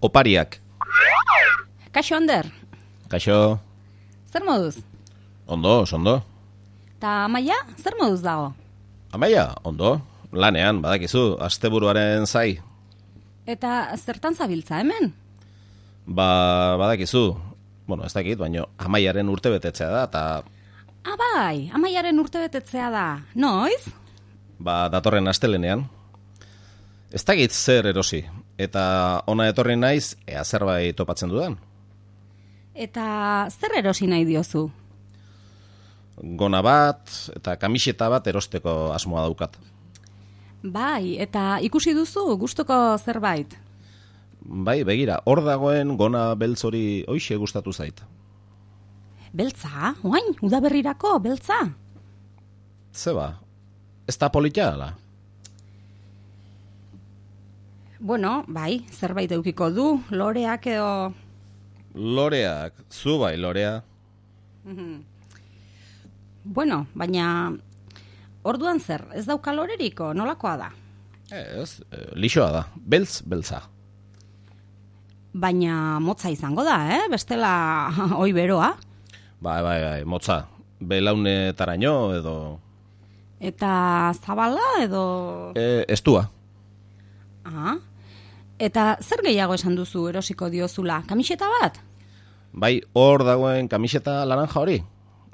Opariak. Kaixo, Ander, Kaixo, zer moduz? ondo, ondo. Ta Amaia, zer moduz dago? Amaia, ondo. Lanean, badakizu, asteburuaren zai. Eta zertan zabiltza hemen? Ba, badakizu, bueno, ez dakit, baino amaiaren urte betetzea da, eta Ah, bai, Amaiaren urte betetzea da. Noiz? ba, datorren astelenean. Ez dakit zer erosi, eta ona etorri naiz, ea zerbait topatzen dudan. Eta zer erosi nahi diozu? Gona bat, eta kamiseta bat erosteko asmoa daukat. Bai, eta ikusi duzu gustoko zerbait. Bai, begira, hor dagoen gona beltz hori hoxe gustatu zait. Beltza? Oain, udaberrirako, beltza? Zeba, ez da politia? Bueno, bai, zerbait eukiko du, loreak edo... Loreak, zu bai, lorea. Bueno, baina... Orduan zer, ez dauka loreriko, nolakoa da? Ez, eh, lixoa da, beltz, beltza. Baina motza izango da, eh? Bestela oi beroa. Bai, bai, bai, motza. Belaune taraino edo... Eta zabala edo... E, estua. Ah. Eta zer gehiago esan duzu erosiko diozula? Kamiseta bat? Bai, hor dagoen kamiseta laranja hori.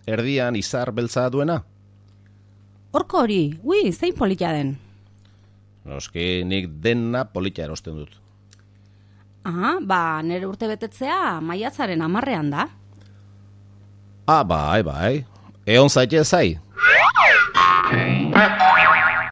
Erdian izar beltza duena. Horko hori, ui, zein polita den. Noski nik dena politia erosten dut. Ah, ba, nire urte betetzea maiatzaren amarrean da. Ah, bai, bai. Eon zaite zai.